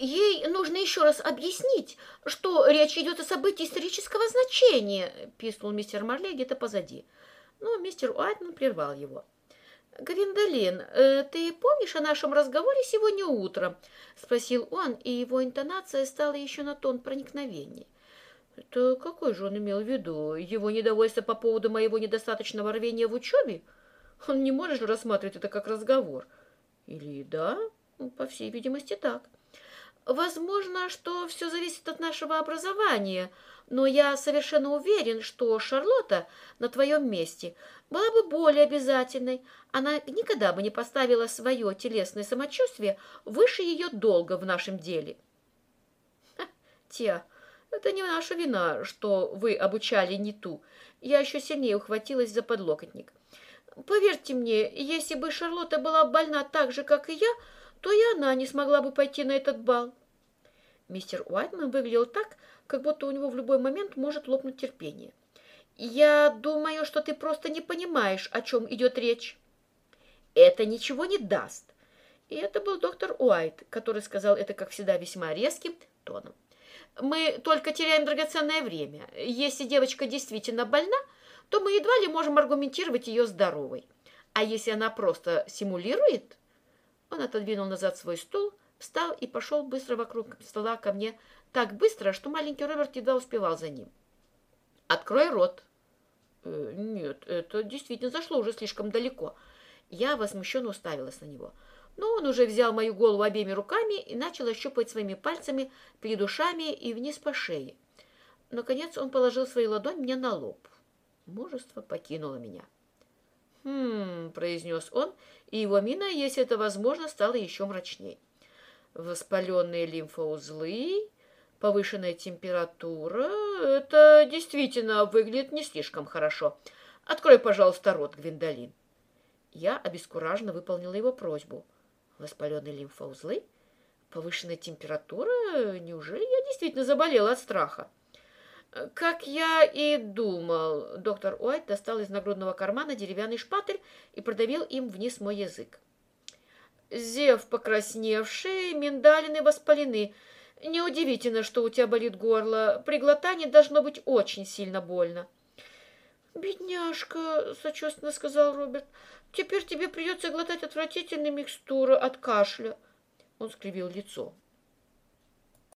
Ей нужно еще раз объяснить, что речь идет о событии исторического значения, пискнул мистер Марлей где-то позади. Но мистер Уайтман прервал его. «Гвиндолин, э, ты помнишь о нашем разговоре сегодня утром?» — спросил он, и его интонация стала еще на тон проникновения. «Это какой же он имел в виду? Его недовольство по поводу моего недостаточного рвения в учебе? Он не может же рассматривать это как разговор. Или да? По всей видимости, так». Возможно, что все зависит от нашего образования, но я совершенно уверен, что Шарлотта на твоем месте была бы более обязательной. Она никогда бы не поставила свое телесное самочувствие выше ее долга в нашем деле. Ха, это не наша вина, что вы обучали не ту. Я еще сильнее ухватилась за подлокотник. Поверьте мне, если бы Шарлотта была больна так же, как и я, то и она не смогла бы пойти на этот бал. Мистер Уайтман выглядел так, как будто у него в любой момент может лопнуть терпение. «Я думаю, что ты просто не понимаешь, о чем идет речь». «Это ничего не даст». И это был доктор Уайт, который сказал это, как всегда, весьма резким тоном. «Мы только теряем драгоценное время. Если девочка действительно больна, то мы едва ли можем аргументировать ее здоровой. А если она просто симулирует...» Он отодвинул назад свой стул, встал и пошел быстро вокруг стола ко мне, так быстро, что маленький Роберт едва успевал за ним. «Открой рот!» э, «Нет, это действительно зашло уже слишком далеко». Я возмущенно уставилась на него. Но он уже взял мою голову обеими руками и начал ощупывать своими пальцами перед ушами и вниз по шее. Наконец он положил свою ладонь мне на лоб. Мужество покинуло меня. «Хм», — произнес он, и его мина, если это возможно, стала еще мрачней воспаленные лимфоузлы, повышенная температура. Это действительно выглядит не слишком хорошо. Открой, пожалуйста, рот, Гвиндолин. Я обескураженно выполнила его просьбу. Воспаленные лимфоузлы? Повышенная температура? Неужели я действительно заболела от страха? Как я и думал, доктор Уайт достал из нагрудного кармана деревянный шпатель и продавил им вниз мой язык. Зев покрасневший, миндалины воспалены. Неудивительно, что у тебя болит горло. При глотании должно быть очень сильно больно. «Бедняжка», — сочувственно сказал Роберт, — «теперь тебе придется глотать отвратительные микстуры от кашля». Он скривил лицо.